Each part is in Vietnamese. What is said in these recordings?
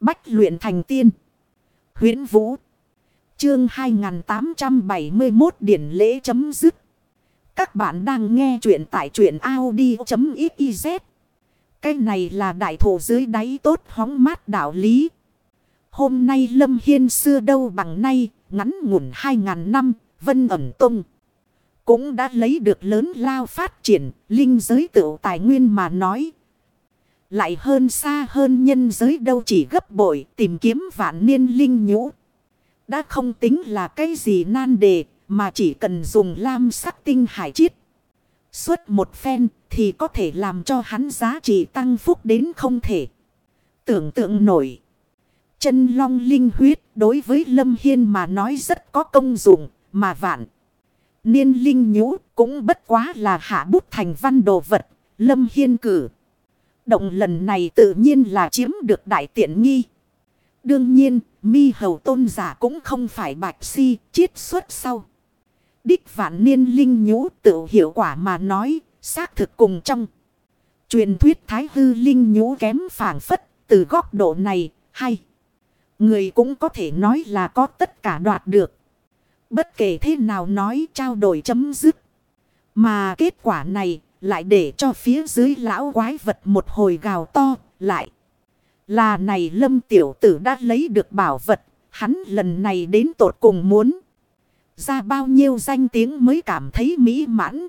Bách luyện thành tiên. huyễn Vũ. Chương 2871 điển lễ chấm dứt. Các bạn đang nghe truyện tại truyện Audi.xyz. Cái này là đại thủ dưới đáy tốt hóng mát đạo lý. Hôm nay Lâm Hiên xưa đâu bằng nay, ngắn ngủn 2.000 năm, vân ẩm tung. Cũng đã lấy được lớn lao phát triển, linh giới tựu tài nguyên mà nói. Lại hơn xa hơn nhân giới đâu chỉ gấp bội tìm kiếm vạn niên linh nhũ. Đã không tính là cái gì nan đề mà chỉ cần dùng lam sắc tinh hải chiết. Suốt một phen thì có thể làm cho hắn giá trị tăng phúc đến không thể. Tưởng tượng nổi. Chân long linh huyết đối với Lâm Hiên mà nói rất có công dụng mà vạn. Niên linh nhũ cũng bất quá là hạ bút thành văn đồ vật. Lâm Hiên cử. Động lần này tự nhiên là chiếm được đại tiện nghi. Đương nhiên, mi hầu tôn giả cũng không phải bạch si, chiết xuất sau. Đích vạn niên linh nhũ tự hiệu quả mà nói, xác thực cùng trong. Truyền thuyết thái hư linh nhũ kém phản phất, từ góc độ này, hay. Người cũng có thể nói là có tất cả đoạt được. Bất kể thế nào nói trao đổi chấm dứt. Mà kết quả này lại để cho phía dưới lão quái vật một hồi gào to, lại. Là này lâm tiểu tử đã lấy được bảo vật. Hắn lần này đến tột cùng muốn. Ra bao nhiêu danh tiếng mới cảm thấy mỹ mãn.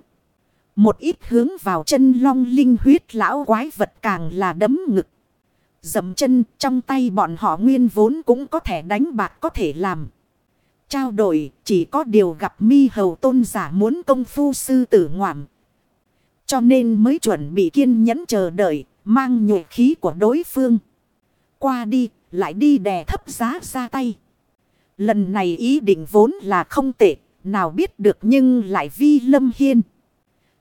Một ít hướng vào chân long linh huyết lão quái vật càng là đấm ngực. Dầm chân trong tay bọn họ nguyên vốn cũng có thể đánh bạc có thể làm. Trao đổi, chỉ có điều gặp mi hầu tôn giả muốn công phu sư tử ngoảm. Cho nên mới chuẩn bị kiên nhẫn chờ đợi, mang nhuệ khí của đối phương. Qua đi, lại đi đè thấp giá ra tay. Lần này ý định vốn là không tệ, nào biết được nhưng lại vi lâm hiên.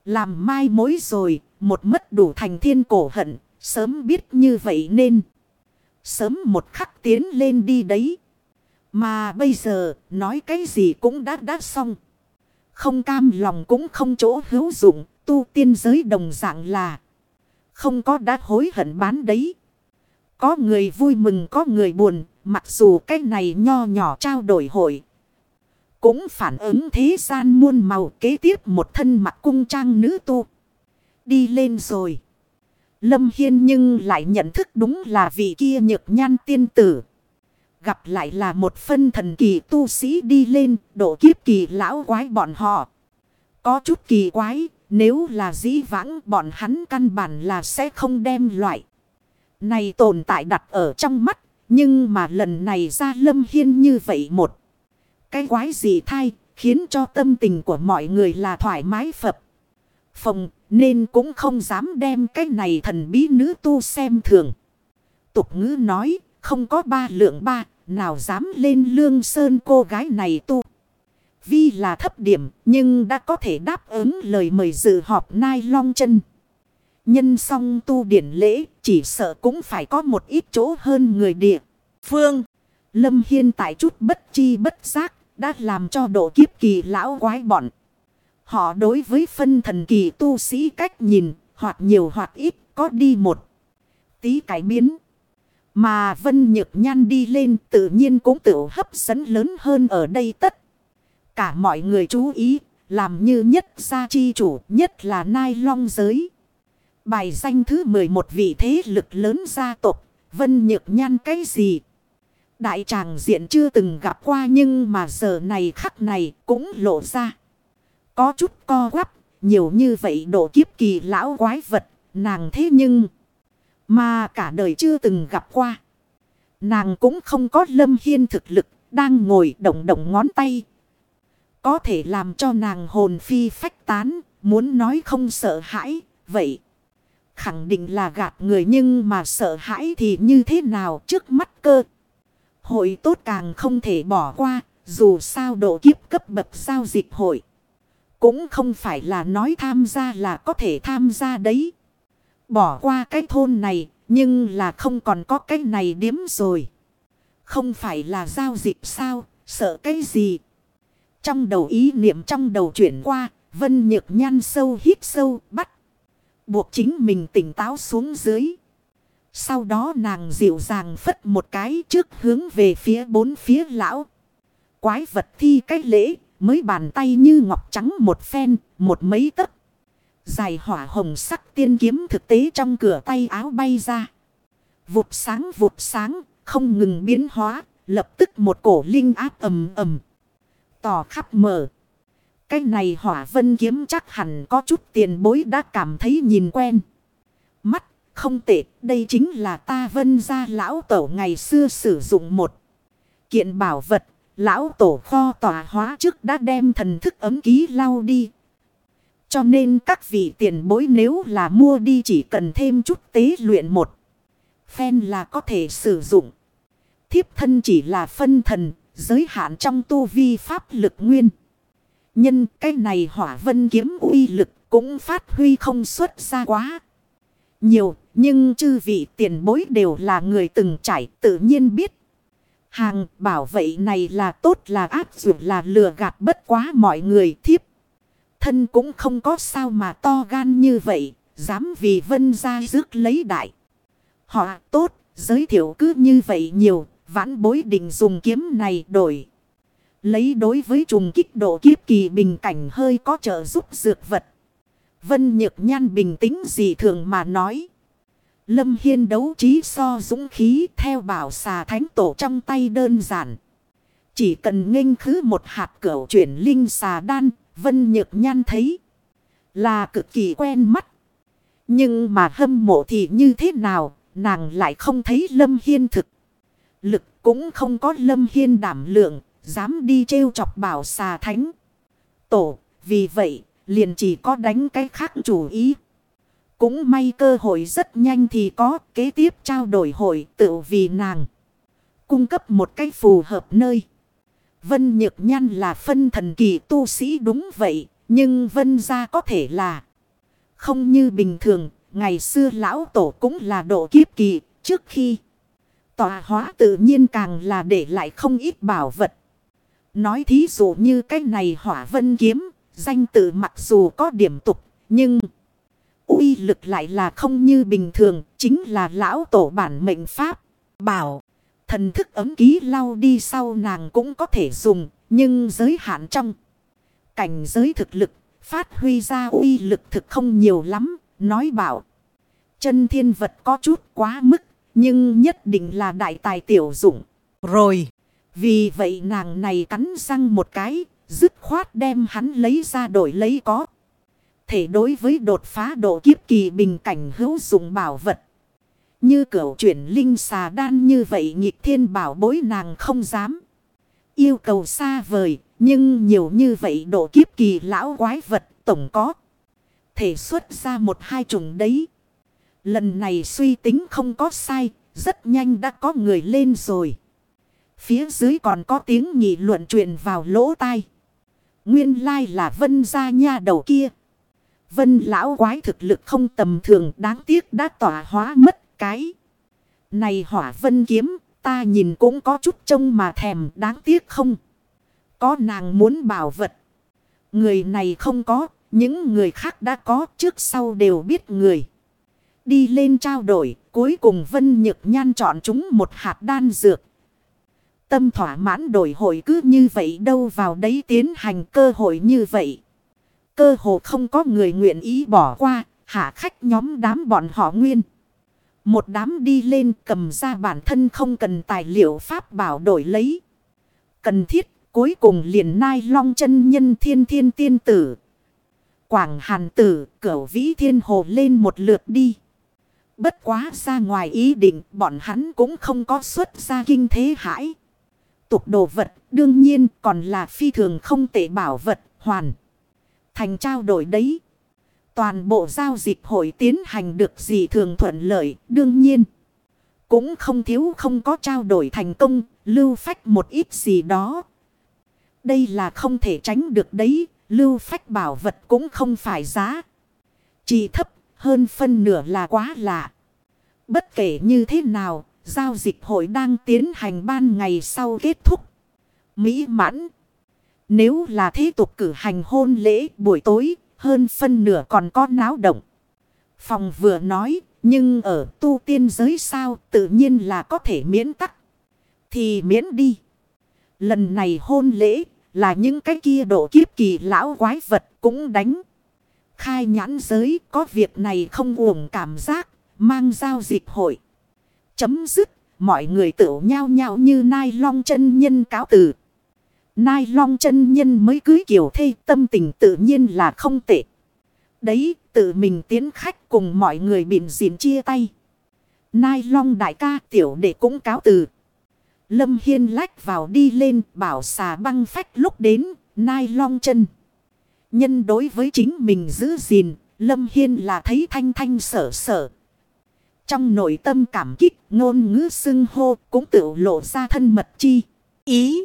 Làm mai mối rồi, một mất đủ thành thiên cổ hận, sớm biết như vậy nên. Sớm một khắc tiến lên đi đấy. Mà bây giờ, nói cái gì cũng đã đã xong. Không cam lòng cũng không chỗ hữu dụng, tu tiên giới đồng dạng là. Không có đã hối hận bán đấy. Có người vui mừng có người buồn, mặc dù cái này nho nhỏ trao đổi hội. Cũng phản ứng thế gian muôn màu kế tiếp một thân mặc cung trang nữ tu. Đi lên rồi. Lâm Hiên nhưng lại nhận thức đúng là vị kia nhược nhan tiên tử. Gặp lại là một phân thần kỳ tu sĩ đi lên độ kiếp kỳ lão quái bọn họ. Có chút kỳ quái, nếu là dĩ vãng bọn hắn căn bản là sẽ không đem loại. Này tồn tại đặt ở trong mắt, nhưng mà lần này ra lâm hiên như vậy một. Cái quái gì thay, khiến cho tâm tình của mọi người là thoải mái phập. Phòng nên cũng không dám đem cái này thần bí nữ tu xem thường. Tục ngữ nói, không có ba lượng ba, nào dám lên lương sơn cô gái này tu. Vi là thấp điểm, nhưng đã có thể đáp ứng lời mời dự họp nai long chân. Nhân song tu điển lễ, chỉ sợ cũng phải có một ít chỗ hơn người địa. Phương, Lâm Hiên tại chút bất chi bất giác, đã làm cho độ kiếp kỳ lão quái bọn. Họ đối với phân thần kỳ tu sĩ cách nhìn, hoặc nhiều hoặc ít, có đi một tí cải biến. Mà Vân Nhược Nhan đi lên tự nhiên cũng tự hấp dẫn lớn hơn ở đây tất. Cả mọi người chú ý, làm như nhất gia chi chủ, nhất là Nai Long giới. Bài danh thứ 11 vị thế lực lớn gia tộc Vân Nhược Nhan cái gì? Đại tràng diện chưa từng gặp qua nhưng mà giờ này khắc này cũng lộ ra. Có chút co quắp, nhiều như vậy độ kiếp kỳ lão quái vật, nàng thế nhưng... Mà cả đời chưa từng gặp qua. Nàng cũng không có lâm hiên thực lực, đang ngồi động động ngón tay. Có thể làm cho nàng hồn phi phách tán, muốn nói không sợ hãi, vậy. Khẳng định là gạt người nhưng mà sợ hãi thì như thế nào trước mắt cơ. Hội tốt càng không thể bỏ qua, dù sao độ kiếp cấp bậc giao dịch hội. Cũng không phải là nói tham gia là có thể tham gia đấy. Bỏ qua cái thôn này, nhưng là không còn có cái này điếm rồi. Không phải là giao dịch sao, sợ cái gì. Trong đầu ý niệm trong đầu chuyển qua, Vân Nhược Nhan sâu hít sâu bắt. Buộc chính mình tỉnh táo xuống dưới. Sau đó nàng dịu dàng phất một cái trước hướng về phía bốn phía lão. Quái vật thi cách lễ mới bàn tay như ngọc trắng một phen, một mấy tấc. Dài hỏa hồng sắc tiên kiếm thực tế trong cửa tay áo bay ra. Vụt sáng vụt sáng, không ngừng biến hóa, lập tức một cổ linh áp ầm ầm. Tỏ khắp mở. Cái này hỏa vân kiếm chắc hẳn có chút tiền bối đã cảm thấy nhìn quen. Mắt, không tệ, đây chính là ta vân gia lão tổ ngày xưa sử dụng một kiện bảo vật. Lão tổ kho tỏa hóa trước đã đem thần thức ấm ký lau đi. Cho nên các vị tiền bối nếu là mua đi chỉ cần thêm chút tế luyện một. Phen là có thể sử dụng. Thiếp thân chỉ là phân thần, giới hạn trong tu vi pháp lực nguyên. Nhân cái này hỏa vân kiếm uy lực cũng phát huy không xuất ra quá. Nhiều, nhưng chư vị tiền bối đều là người từng trải tự nhiên biết. Hàng bảo vệ này là tốt là áp dụng là lừa gạt bất quá mọi người thiếp. Thân cũng không có sao mà to gan như vậy, dám vì vân ra rước lấy đại. Họ tốt, giới thiệu cứ như vậy nhiều, vãn bối định dùng kiếm này đổi. Lấy đối với trùng kích độ kiếp kỳ bình cảnh hơi có trợ giúp dược vật. Vân Nhược Nhan bình tĩnh gì thường mà nói. Lâm Hiên đấu trí so dũng khí theo bảo xà thánh tổ trong tay đơn giản. Chỉ cần nghênh khứ một hạt cửu chuyển linh xà đan, Vân Nhược Nhan thấy là cực kỳ quen mắt. Nhưng mà hâm mộ thì như thế nào, nàng lại không thấy Lâm Hiên thực. Lực cũng không có Lâm Hiên đảm lượng, dám đi trêu chọc bảo xà thánh. Tổ, vì vậy, liền chỉ có đánh cái khác chủ ý. Cũng may cơ hội rất nhanh thì có kế tiếp trao đổi hội tự vì nàng. Cung cấp một cái phù hợp nơi. Vân Nhược Nhan là phân thần kỳ tu sĩ đúng vậy. Nhưng Vân gia có thể là không như bình thường. Ngày xưa lão tổ cũng là độ kiếp kỳ trước khi tòa hóa tự nhiên càng là để lại không ít bảo vật. Nói thí dụ như cái này hỏa vân kiếm, danh tự mặc dù có điểm tục, nhưng uy lực lại là không như bình thường, chính là lão tổ bản mệnh pháp. Bảo, thần thức ấm ký lau đi sau nàng cũng có thể dùng, nhưng giới hạn trong. Cảnh giới thực lực, phát huy ra uy lực thực không nhiều lắm, nói bảo. Chân thiên vật có chút quá mức, nhưng nhất định là đại tài tiểu dụng. Rồi, vì vậy nàng này cắn răng một cái, dứt khoát đem hắn lấy ra đổi lấy có thể đối với đột phá độ kiếp kỳ bình cảnh hữu dụng bảo vật. Như cửu chuyển linh xà đan như vậy nghịch thiên bảo bối nàng không dám. Yêu cầu xa vời, nhưng nhiều như vậy độ kiếp kỳ lão quái vật tổng có. Thể xuất ra một hai trùng đấy. Lần này suy tính không có sai, rất nhanh đã có người lên rồi. Phía dưới còn có tiếng nghị luận truyền vào lỗ tai. Nguyên lai là vân gia nha đầu kia. Vân lão quái thực lực không tầm thường đáng tiếc đã tỏa hóa mất cái. Này hỏa vân kiếm ta nhìn cũng có chút trông mà thèm đáng tiếc không. Có nàng muốn bảo vật. Người này không có, những người khác đã có trước sau đều biết người. Đi lên trao đổi, cuối cùng Vân Nhược Nhan chọn chúng một hạt đan dược. Tâm thỏa mãn đổi hội cứ như vậy đâu vào đấy tiến hành cơ hội như vậy. Cơ hồ không có người nguyện ý bỏ qua, hạ khách nhóm đám bọn họ nguyên. Một đám đi lên cầm ra bản thân không cần tài liệu pháp bảo đổi lấy. Cần thiết, cuối cùng liền nai long chân nhân thiên thiên tiên tử. Quảng hàn tử, cửu vĩ thiên hồ lên một lượt đi. Bất quá ra ngoài ý định, bọn hắn cũng không có xuất ra kinh thế hãi. Tục đồ vật, đương nhiên còn là phi thường không tệ bảo vật, hoàn thành trao đổi đấy. Toàn bộ giao dịch hội tiến hành được gì thường thuận lợi, đương nhiên. Cũng không thiếu không có trao đổi thành công, lưu phách một ít gì đó. Đây là không thể tránh được đấy, lưu phách bảo vật cũng không phải giá. Chỉ thấp hơn phân nửa là quá lạ. Bất kể như thế nào, giao dịch hội đang tiến hành ban ngày sau kết thúc. Mỹ mãn. Nếu là thế tục cử hành hôn lễ buổi tối, hơn phân nửa còn có náo động. Phòng vừa nói, Nhưng ở tu tiên giới sao tự nhiên là có thể miễn tắc. Thì miễn đi. Lần này hôn lễ là những cái kia độ kiếp kỳ lão quái vật cũng đánh. Khai nhãn giới có việc này không uổng cảm giác, mang giao dịch hội. Chấm dứt, mọi người tự nhau nhau như nai long chân nhân cáo từ. Nai long chân nhân mới cưới kiểu thê tâm tình tự nhiên là không tệ. Đấy, tự mình tiến khách cùng mọi người bịn dịn chia tay. Nai long đại ca tiểu đệ cũng cáo từ. Lâm Hiên lách vào đi lên bảo xà băng phách lúc đến, nai long chân. Nhân đối với chính mình giữ gìn, Lâm Hiên là thấy thanh thanh sở sở. Trong nội tâm cảm kích, ngôn ngữ xưng hô cũng tự lộ ra thân mật chi. Ý,